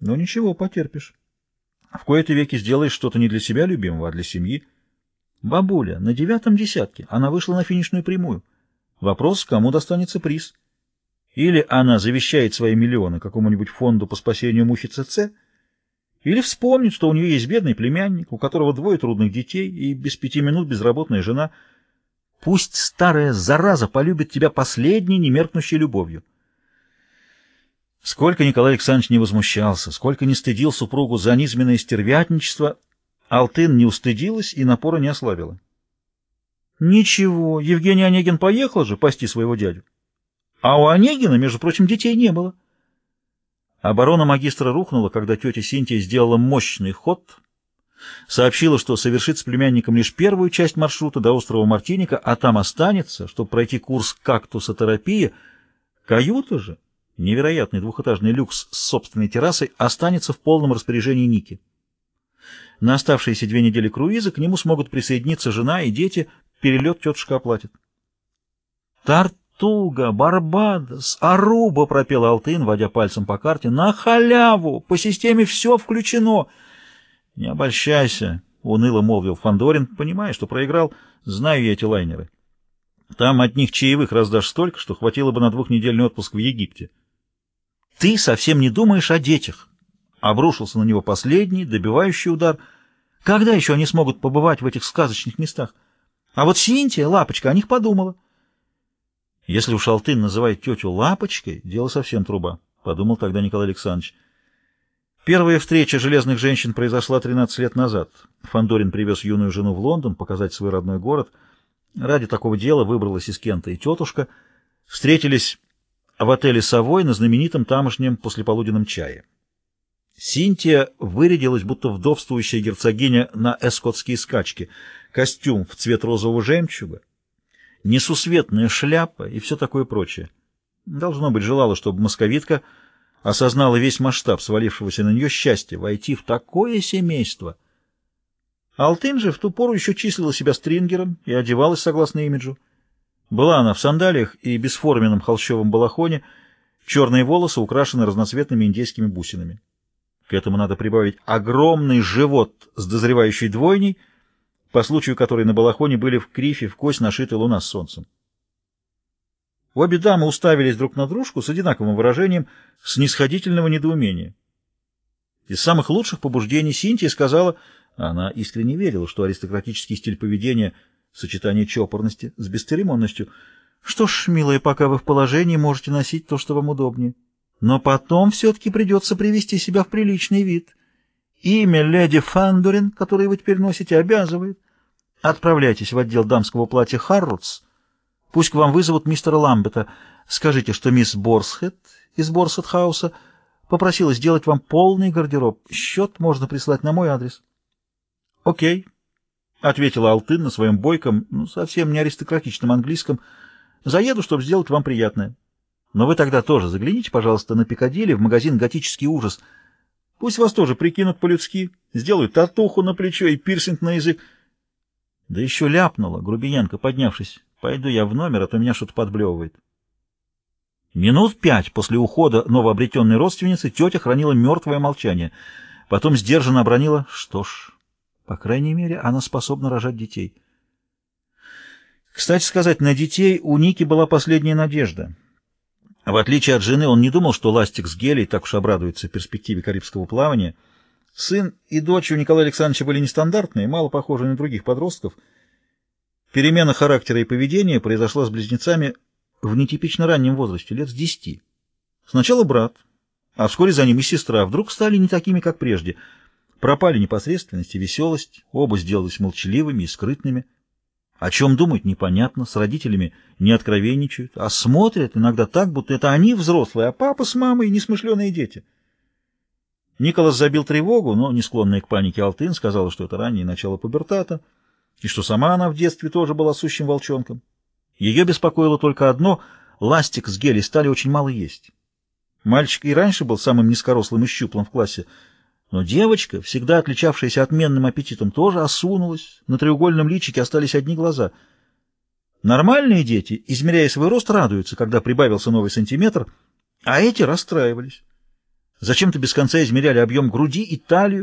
Но ничего, потерпишь. В кои-то веки сделаешь что-то не для себя любимого, а для семьи. Бабуля, на девятом десятке она вышла на финишную прямую. Вопрос, кому достанется приз. Или она завещает свои миллионы какому-нибудь фонду по спасению мухи ЦЦ, или вспомнит, что у нее есть бедный племянник, у которого двое трудных детей и без пяти минут безработная жена. Пусть старая зараза полюбит тебя последней немеркнущей любовью. Сколько Николай Александрович не возмущался, сколько не стыдил супругу за низменное стервятничество, Алтын не устыдилась и напора не ослабила. Ничего, Евгений Онегин поехал же пасти своего дядю. А у Онегина, между прочим, детей не было. Оборона магистра рухнула, когда тетя Синтия сделала мощный ход, сообщила, что совершит с племянником лишь первую часть маршрута до острова Мартиника, а там останется, чтобы пройти курс кактусотерапии. Каюта же, невероятный двухэтажный люкс с собственной террасой, останется в полном распоряжении Ники. На оставшиеся две недели круиза к нему смогут присоединиться жена и дети, перелет тетушка оплатит. Тарт Тартуга, Барбадос, Аруба, — пропел Алтын, водя пальцем по карте. На халяву! По системе все включено. Не обольщайся, — уныло молвил Фандорин, понимая, что проиграл. Знаю я эти лайнеры. Там от них чаевых раздашь столько, что хватило бы на двухнедельный отпуск в Египте. Ты совсем не думаешь о детях. Обрушился на него последний, добивающий удар. Когда еще они смогут побывать в этих сказочных местах? А вот Синтия, лапочка, о них подумала. Если уж Алтын называет тетю Лапочкой, дело совсем труба, — подумал тогда Николай Александрович. Первая встреча железных женщин произошла 13 лет назад. Фандорин привез юную жену в Лондон показать свой родной город. Ради такого дела выбралась из Кента и тетушка. Встретились в отеле «Совой» на знаменитом тамошнем послеполуденном чае. Синтия вырядилась, будто вдовствующая герцогиня на эскотские скачки. Костюм в цвет розового жемчуга, несусветная шляпа и все такое прочее. Должно быть, желала, чтобы московитка осознала весь масштаб свалившегося на нее счастья войти в такое семейство. Алтын же в ту пору еще числила себя стрингером и одевалась согласно имиджу. Была она в сандалиях и бесформенном холщовом балахоне, черные волосы украшены разноцветными индейскими бусинами. К этому надо прибавить огромный живот с дозревающей двойней — по случаю которой на балахоне были в крифе в кость нашиты луна с солнцем. Обе дамы уставились друг на дружку с одинаковым выражением снисходительного недоумения. Из самых лучших побуждений Синтия сказала, она искренне верила, что аристократический стиль поведения — сочетание чопорности с бесцеремонностью. Что ж, милая, пока вы в положении, можете носить то, что вам удобнее. Но потом все-таки придется привести себя в приличный вид — Имя леди Фандурин, которое вы теперь носите, обязывает. Отправляйтесь в отдел дамского платья Харротс. Пусть к вам вызовут мистера Ламбета. Скажите, что мисс Борсхед из Борсхед-хауса попросила сделать вам полный гардероб. Счет можно прислать на мой адрес. — Окей, — ответила Алтын на своем бойком, ну, совсем не аристократичном английском. — Заеду, чтобы сделать вам приятное. Но вы тогда тоже загляните, пожалуйста, на Пикадилли в магазин «Готический ужас». Пусть вас тоже прикинут по-людски, сделают татуху на плечо и пирсинг на язык. Да еще ляпнула, Грубиянка, поднявшись. Пойду я в номер, а то меня что-то подблевывает. Минут пять после ухода новообретенной родственницы тетя хранила мертвое молчание. Потом сдержанно обронила, что ж, по крайней мере, она способна рожать детей. Кстати сказать, на детей у Ники была последняя надежда — в отличие от жены, он не думал, что Ластик с Гелей так уж обрадуется перспективе карибского плавания. Сын и дочь у Николая Александровича были нестандартные, мало похожи на других подростков. Перемена характера и поведения произошла с близнецами в нетипично раннем возрасте, лет с десяти. Сначала брат, а вскоре за ним и сестра вдруг стали не такими, как прежде. Пропали непосредственность и веселость, оба сделались молчаливыми и скрытными. О чем думать, непонятно, с родителями не откровенничают, а смотрят иногда так, будто это они взрослые, а папа с мамой несмышленые дети. Николас забил тревогу, но, не склонная к панике Алтын, сказала, что это раннее начало пубертата, и что сама она в детстве тоже была сущим волчонком. Ее беспокоило только одно — ластик с гелей стали очень мало есть. Мальчик и раньше был самым низкорослым и щуплым в классе, но девочка, всегда отличавшаяся отменным аппетитом, тоже осунулась, на треугольном личике остались одни глаза. Нормальные дети, измеряя свой рост, радуются, когда прибавился новый сантиметр, а эти расстраивались. Зачем-то без конца измеряли объем груди и талию,